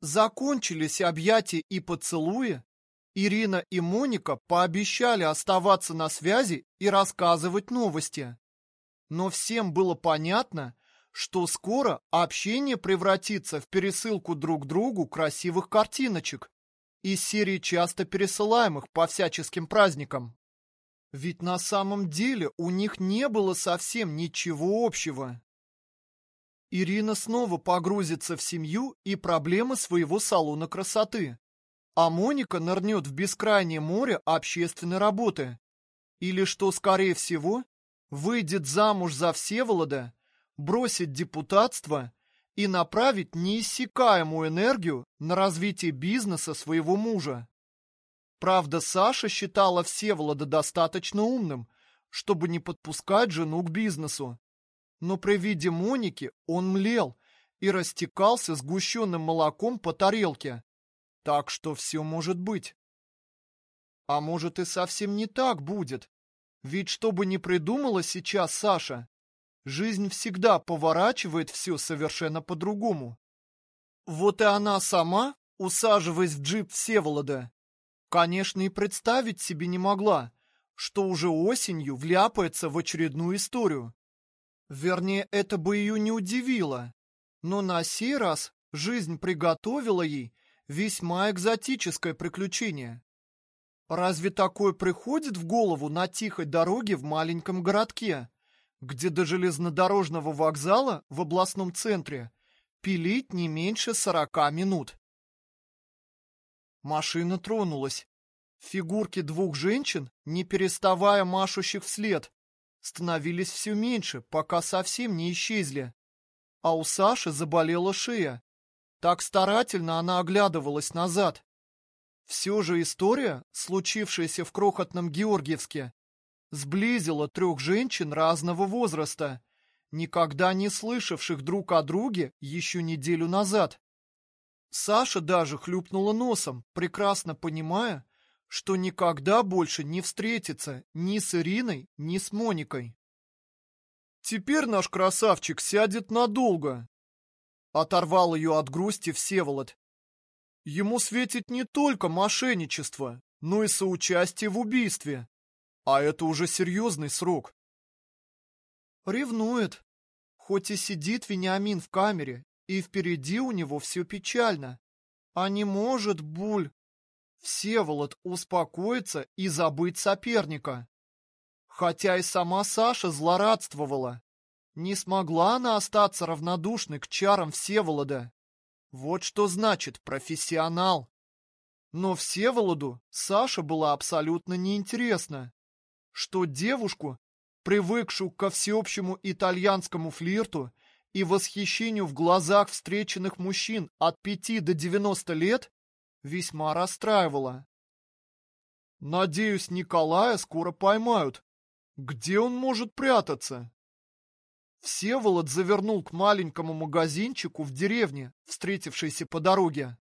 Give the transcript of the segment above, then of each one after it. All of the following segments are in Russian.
Закончились объятия и поцелуи. Ирина и Моника пообещали оставаться на связи и рассказывать новости. Но всем было понятно, что скоро общение превратится в пересылку друг другу красивых картиночек из серии часто пересылаемых по всяческим праздникам. Ведь на самом деле у них не было совсем ничего общего. Ирина снова погрузится в семью и проблемы своего салона красоты, а Моника нырнет в бескрайнее море общественной работы. Или, что скорее всего, выйдет замуж за Всеволода бросить депутатство и направить неиссякаемую энергию на развитие бизнеса своего мужа. Правда, Саша считала Всеволода достаточно умным, чтобы не подпускать жену к бизнесу. Но при виде Моники он млел и растекался сгущенным молоком по тарелке. Так что все может быть. А может и совсем не так будет. Ведь что бы ни придумала сейчас Саша, Жизнь всегда поворачивает все совершенно по-другому. Вот и она сама, усаживаясь в джип Всеволода, конечно, и представить себе не могла, что уже осенью вляпается в очередную историю. Вернее, это бы ее не удивило. Но на сей раз жизнь приготовила ей весьма экзотическое приключение. Разве такое приходит в голову на тихой дороге в маленьком городке, где до железнодорожного вокзала в областном центре пилить не меньше сорока минут. Машина тронулась. Фигурки двух женщин, не переставая машущих вслед, становились все меньше, пока совсем не исчезли. А у Саши заболела шея. Так старательно она оглядывалась назад. Все же история, случившаяся в крохотном Георгиевске, сблизила трех женщин разного возраста, никогда не слышавших друг о друге еще неделю назад. Саша даже хлюпнула носом, прекрасно понимая, что никогда больше не встретится ни с Ириной, ни с Моникой. «Теперь наш красавчик сядет надолго», — оторвал ее от грусти Всеволод. «Ему светит не только мошенничество, но и соучастие в убийстве. А это уже серьезный срок. Ревнует. Хоть и сидит Вениамин в камере, и впереди у него все печально. А не может, Буль, Всеволод успокоиться и забыть соперника. Хотя и сама Саша злорадствовала. Не смогла она остаться равнодушной к чарам Всеволода. Вот что значит профессионал. Но Всеволоду Саша была абсолютно неинтересна что девушку, привыкшую ко всеобщему итальянскому флирту и восхищению в глазах встреченных мужчин от пяти до девяносто лет, весьма расстраивала. Надеюсь, Николая скоро поймают. Где он может прятаться? Всеволод завернул к маленькому магазинчику в деревне, встретившейся по дороге.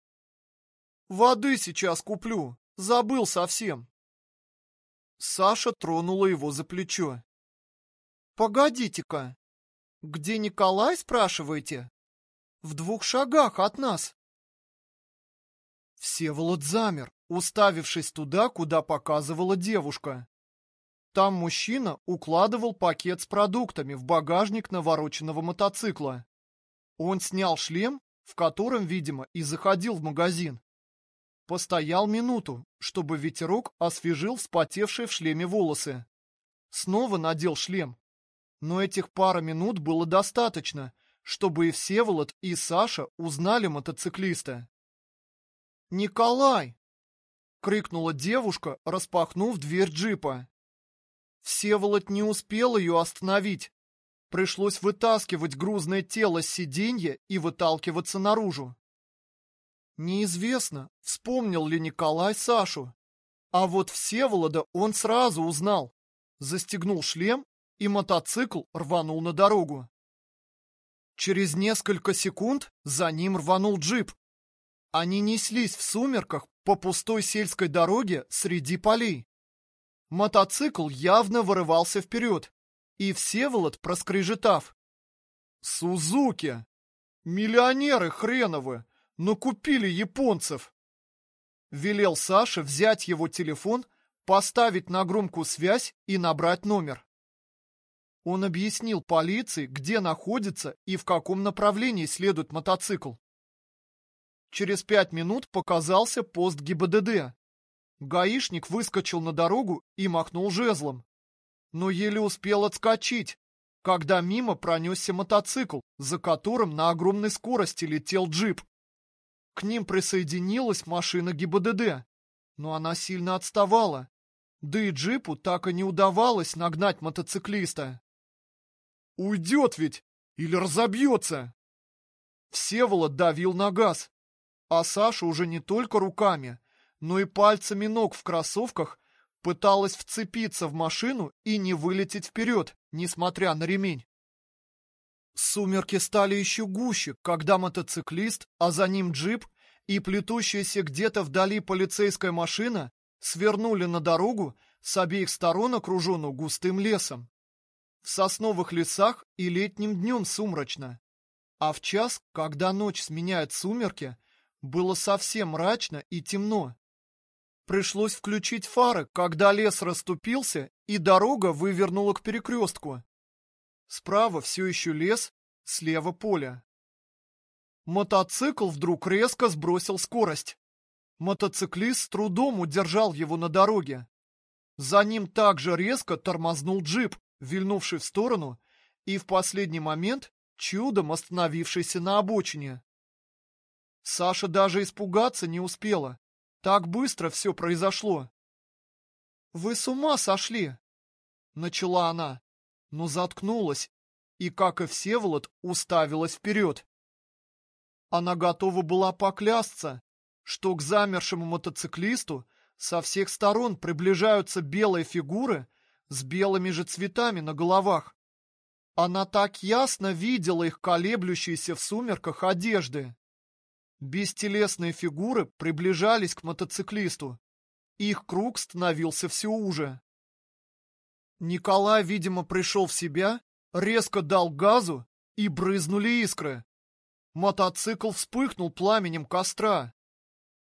Воды сейчас куплю, забыл совсем. Саша тронула его за плечо. «Погодите-ка, где Николай, спрашиваете? В двух шагах от нас». Всеволод замер, уставившись туда, куда показывала девушка. Там мужчина укладывал пакет с продуктами в багажник навороченного мотоцикла. Он снял шлем, в котором, видимо, и заходил в магазин. Постоял минуту, чтобы ветерок освежил вспотевшие в шлеме волосы. Снова надел шлем. Но этих пара минут было достаточно, чтобы и Всеволод, и Саша узнали мотоциклиста. «Николай!» — крикнула девушка, распахнув дверь джипа. Всеволод не успел ее остановить. Пришлось вытаскивать грузное тело с сиденья и выталкиваться наружу. Неизвестно, вспомнил ли Николай Сашу. А вот Всеволода он сразу узнал. Застегнул шлем, и мотоцикл рванул на дорогу. Через несколько секунд за ним рванул джип. Они неслись в сумерках по пустой сельской дороге среди полей. Мотоцикл явно вырывался вперед, и Всеволод, проскрежетав. «Сузуки! Миллионеры хреновы! Накупили японцев. Велел Саше взять его телефон, поставить на громкую связь и набрать номер. Он объяснил полиции, где находится и в каком направлении следует мотоцикл. Через пять минут показался пост ГИБДД. Гаишник выскочил на дорогу и махнул жезлом. Но еле успел отскочить, когда мимо пронесся мотоцикл, за которым на огромной скорости летел джип. К ним присоединилась машина ГИБДД, но она сильно отставала. Да и джипу так и не удавалось нагнать мотоциклиста. Уйдет ведь! Или разобьется! Всеволод давил на газ, а Саша уже не только руками, но и пальцами ног в кроссовках пыталась вцепиться в машину и не вылететь вперед, несмотря на ремень. Сумерки стали еще гуще, когда мотоциклист, а за ним джип и плетущаяся где-то вдали полицейская машина свернули на дорогу с обеих сторон окруженную густым лесом. В сосновых лесах и летним днем сумрачно. А в час, когда ночь сменяет сумерки, было совсем мрачно и темно. Пришлось включить фары, когда лес расступился и дорога вывернула к перекрестку. Справа все еще лес, слева поле. Мотоцикл вдруг резко сбросил скорость. Мотоциклист с трудом удержал его на дороге. За ним также резко тормознул джип, вильнувший в сторону и в последний момент чудом остановившийся на обочине. Саша даже испугаться не успела. Так быстро все произошло. «Вы с ума сошли!» Начала она, но заткнулась и, как и Всеволод, уставилась вперед. Она готова была поклясться, что к замершему мотоциклисту со всех сторон приближаются белые фигуры с белыми же цветами на головах. Она так ясно видела их колеблющиеся в сумерках одежды. Бестелесные фигуры приближались к мотоциклисту. Их круг становился все уже. Николай, видимо, пришел в себя, резко дал газу, и брызнули искры. Мотоцикл вспыхнул пламенем костра.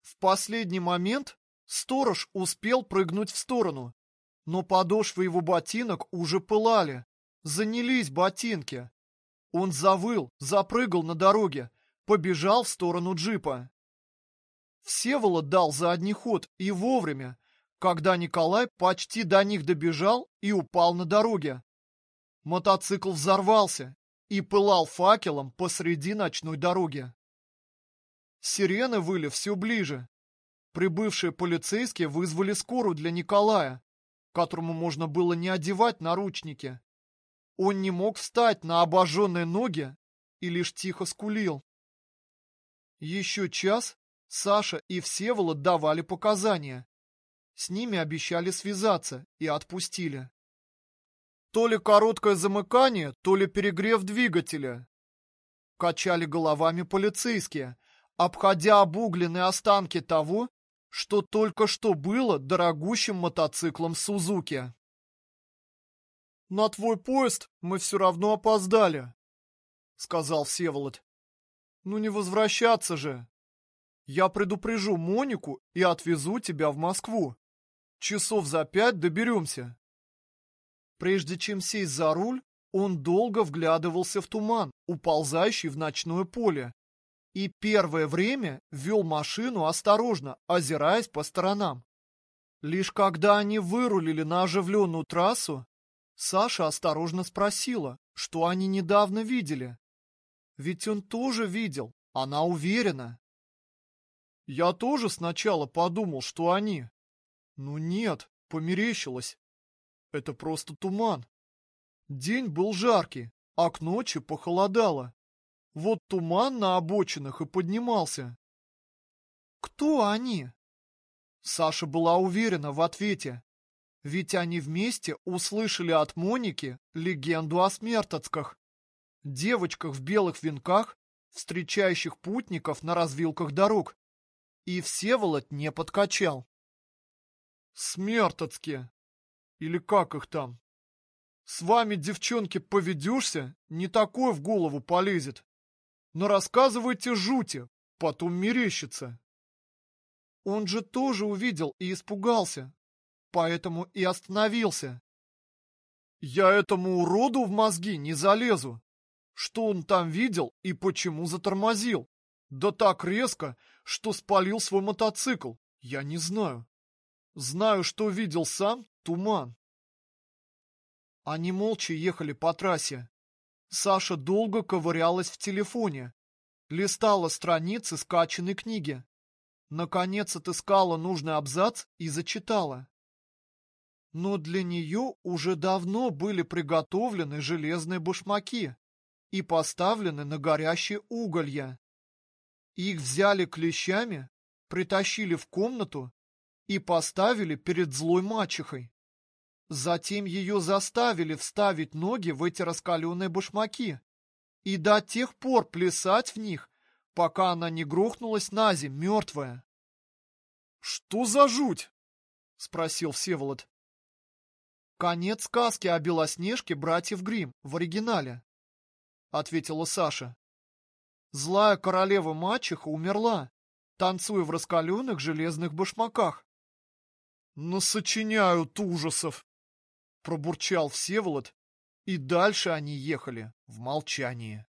В последний момент сторож успел прыгнуть в сторону, но подошвы его ботинок уже пылали. Занялись ботинки. Он завыл, запрыгал на дороге, побежал в сторону джипа. Всеволод дал задний ход и вовремя, когда Николай почти до них добежал и упал на дороге. Мотоцикл взорвался и пылал факелом посреди ночной дороги. Сирены выли все ближе. Прибывшие полицейские вызвали скорую для Николая, которому можно было не одевать наручники. Он не мог встать на обожженные ноги и лишь тихо скулил. Еще час Саша и Всеволод давали показания. С ними обещали связаться и отпустили. То ли короткое замыкание, то ли перегрев двигателя. Качали головами полицейские, обходя обугленные останки того, что только что было дорогущим мотоциклом Сузуки. «На твой поезд мы все равно опоздали», — сказал Всеволод. «Ну не возвращаться же. Я предупрежу Монику и отвезу тебя в Москву. Часов за пять доберемся». Прежде чем сесть за руль, он долго вглядывался в туман, уползающий в ночное поле, и первое время вел машину осторожно, озираясь по сторонам. Лишь когда они вырулили на оживленную трассу, Саша осторожно спросила, что они недавно видели. Ведь он тоже видел, она уверена. Я тоже сначала подумал, что они. Но нет, померещилось. Это просто туман. День был жаркий, а к ночи похолодало. Вот туман на обочинах и поднимался. Кто они? Саша была уверена в ответе. Ведь они вместе услышали от Моники легенду о смертоцках. Девочках в белых венках, встречающих путников на развилках дорог. И Всеволод не подкачал. Смертоцки. Или как их там? С вами, девчонки, поведешься, не такое в голову полезет. Но рассказывайте жути, потом мерещится. Он же тоже увидел и испугался, поэтому и остановился. Я этому уроду в мозги не залезу. Что он там видел и почему затормозил? Да так резко, что спалил свой мотоцикл, я не знаю. Знаю, что видел сам туман. Они молча ехали по трассе. Саша долго ковырялась в телефоне, листала страницы скачанной книги. Наконец отыскала нужный абзац и зачитала. Но для нее уже давно были приготовлены железные башмаки и поставлены на горящие уголья. Их взяли клещами, притащили в комнату и поставили перед злой мачехой. Затем ее заставили вставить ноги в эти раскаленные башмаки и до тех пор плясать в них, пока она не грохнулась на земь мертвая. — Что за жуть? — спросил Всеволод. Конец сказки о Белоснежке братьев Грим в оригинале, — ответила Саша. Злая королева-мачеха умерла, танцуя в раскаленных железных башмаках. — Насочиняют ужасов! — пробурчал Всеволод, и дальше они ехали в молчании.